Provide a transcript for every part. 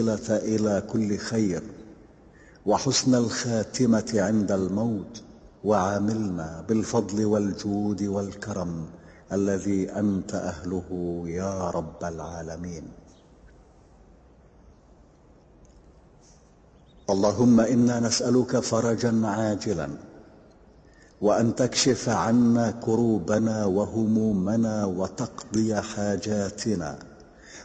الصلة إلى كل خير وحسن الخاتمة عند الموت وعاملنا بالفضل والجود والكرم الذي أنت أهله يا رب العالمين. اللهم إنا نسألك فرجا عاجلا وأن تكشف عنا كروبنا وهمومنا وتقضي حاجاتنا.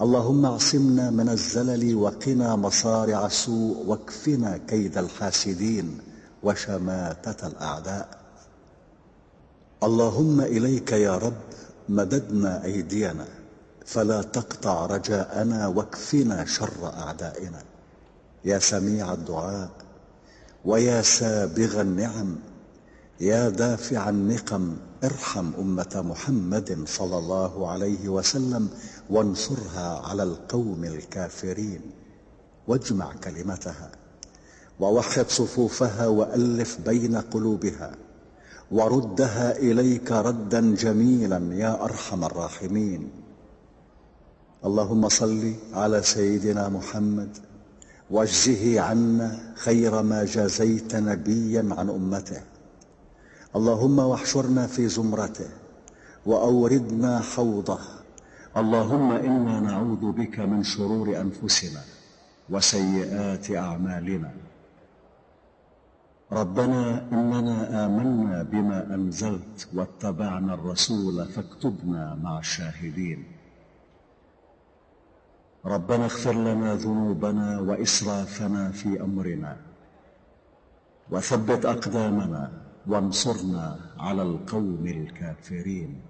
اللهم اعصمنا من الزلل وقنا مصارع السوء واكفنا كيد الحاسدين وشماتة الأعداء. اللهم إليك يا رب مددنا أيدينا فلا تقطع رجاءنا واكفنا شر أعدائنا. يا سميع الدعاء ويا سابغ النعم يا دافع النقم ارحم أمة محمد صلى الله عليه وسلم وانصرها على القوم الكافرين. واجمع كلمتها ووحد صفوفها وألف بين قلوبها. وردها إليك ردا جميلا يا أرحم الراحمين. اللهم صل على سيدنا محمد واجزه عنا خير ما جازيت نبيا عن أمته. اللهم واحشرنا في زمرته وأوردنا حوضه. اللهم إنا نعوذ بك من شرور أنفسنا وسيئات أعمالنا. ربنا إننا آمنا بما أنزلت واتبعنا الرسول فاكتبنا مع الشاهدين. ربنا اغفر لنا ذنوبنا وإسرافنا في أمرنا. وثبت أقدامنا وانصرنا على القوم الكافرين.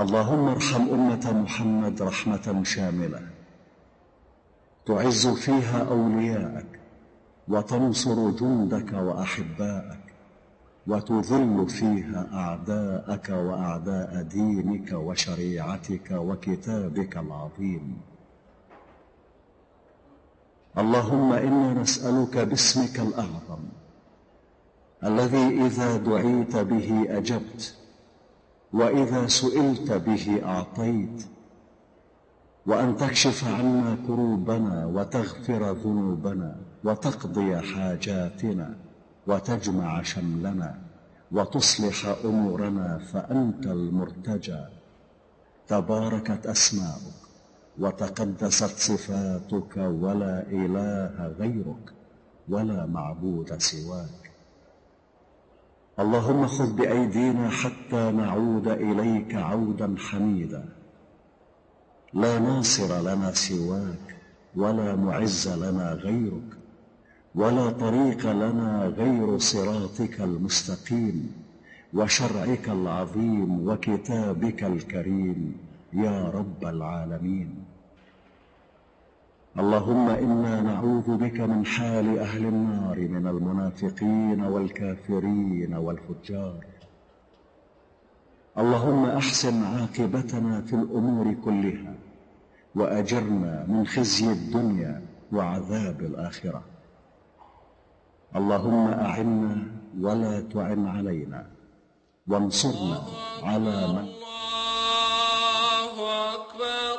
اللهم ارحم أمة محمد رحمة شاملة. تعز فيها أولياءك وتنصر جندك وأحباءك وتذل فيها أعداءك وأعداء دينك وشريعتك وكتابك العظيم. اللهم إنا نسألك باسمك الأعظم الذي إذا دعيت به أجبت وإذا سئلت به أعطيت وأن تكشف عنا كروبنا وتغفر ذنوبنا وتقضي حاجاتنا وتجمع شملنا وتصلح أمورنا فأنت المرتجى. تباركت أسماؤك وتقدست صفاتك ولا إله غيرك ولا معبود سواك. اللهم خذ بأيدينا حتى نعود إليك عودا حميدا. لا ناصر لنا سواك ولا معز لنا غيرك ولا طريق لنا غير صراطك المستقيم وشرعك العظيم وكتابك الكريم يا رب العالمين. اللهم إنا نعوذ بك من حال أهل النار من المنافقين والكافرين والفجار. اللهم أحسن عاقبتنا في الأمور كلها وأجرنا من خزي الدنيا وعذاب الآخرة. اللهم أعنا ولا تعن علينا وانصرنا على من الله أكبر.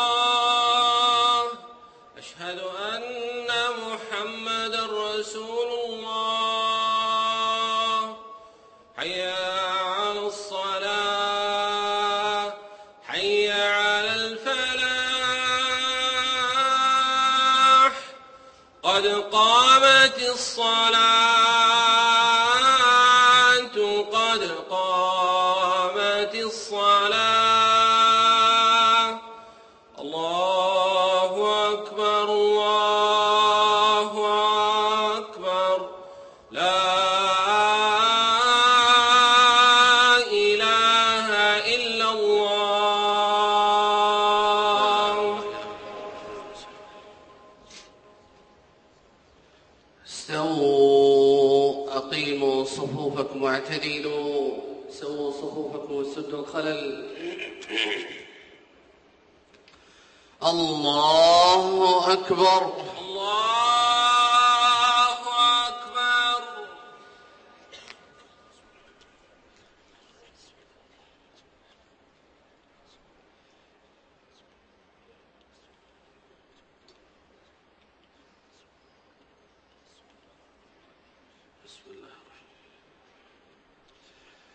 واعتدلوا سووا صفوفكم وسدوا الخلل. الله أكبر الله أكبر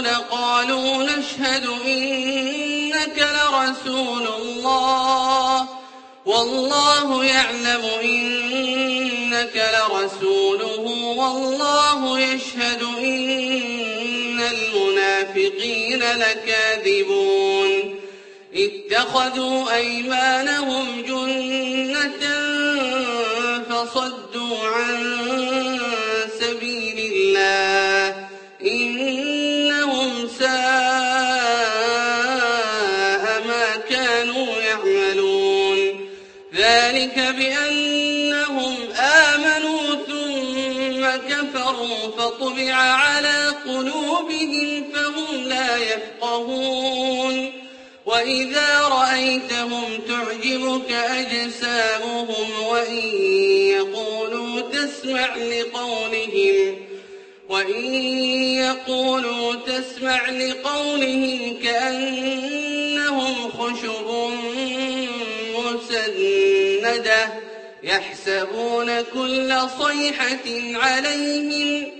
المنافقون قالوا نشهد إنك لرسول الله. والله يعلم إنك لرسوله والله يشهد إن المنافقين لكاذبون. اتخذوا أيمانهم جنة فصدوا عن فطبع على قلوبهم فهم لا يفقهون وإذا رأيتهم تعجبك أجسامهم وإن يقولوا تسمع لقولهم وإن يقولوا تسمع لقولهم كأنهم خشب مسندة يحسبون كل صيحة عليهم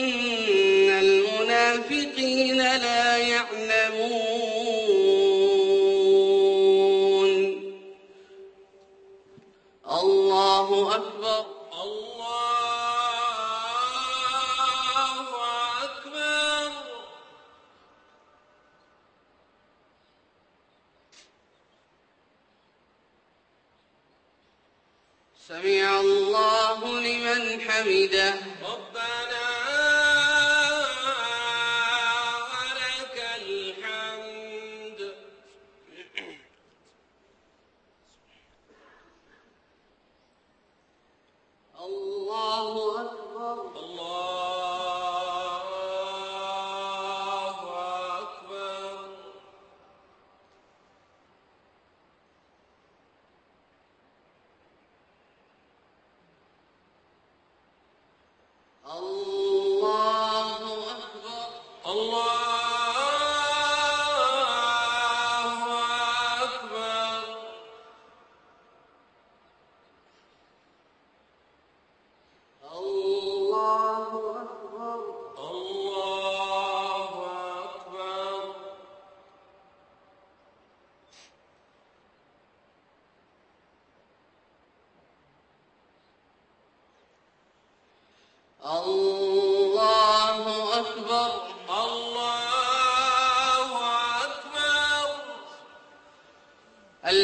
لا يعلمون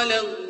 قال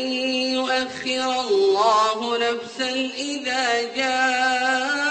يؤخر الله نفسا إذا جاء.